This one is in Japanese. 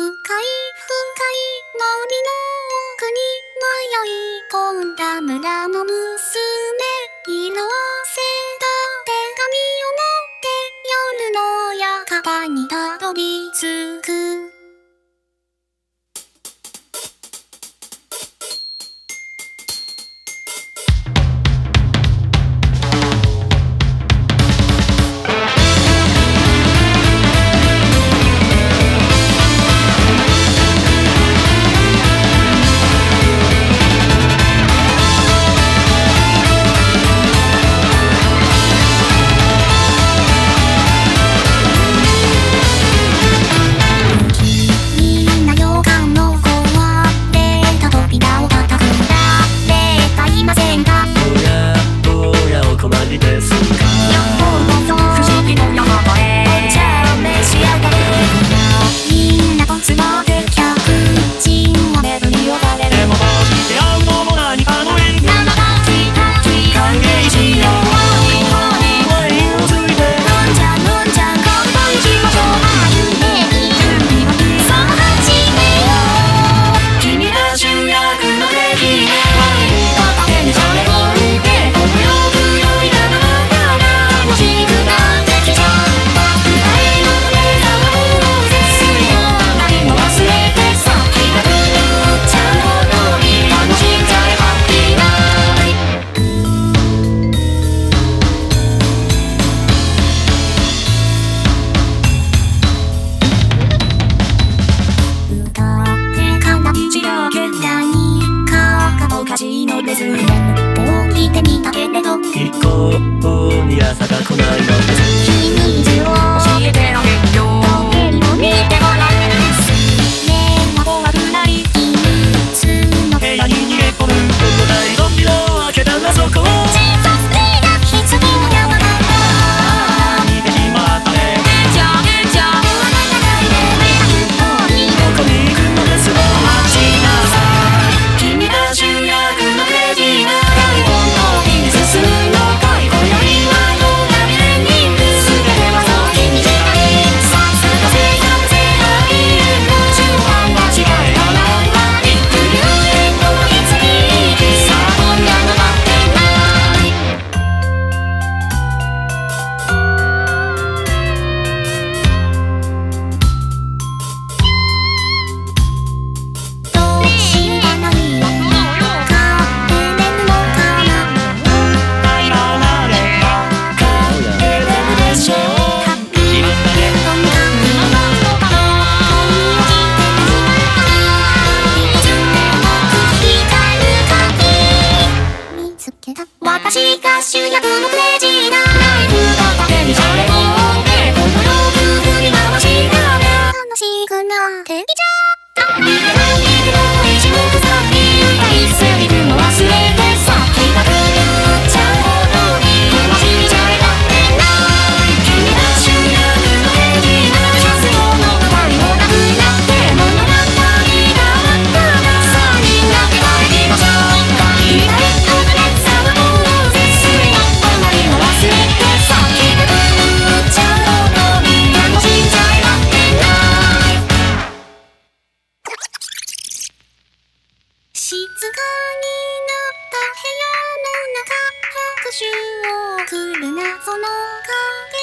深い深い森の奥に迷い込んだ村の娘。Ready, ready. です聞いてみたけれど。一向に朝が来ないのです。静かになった部屋の中拍手を送る謎の影。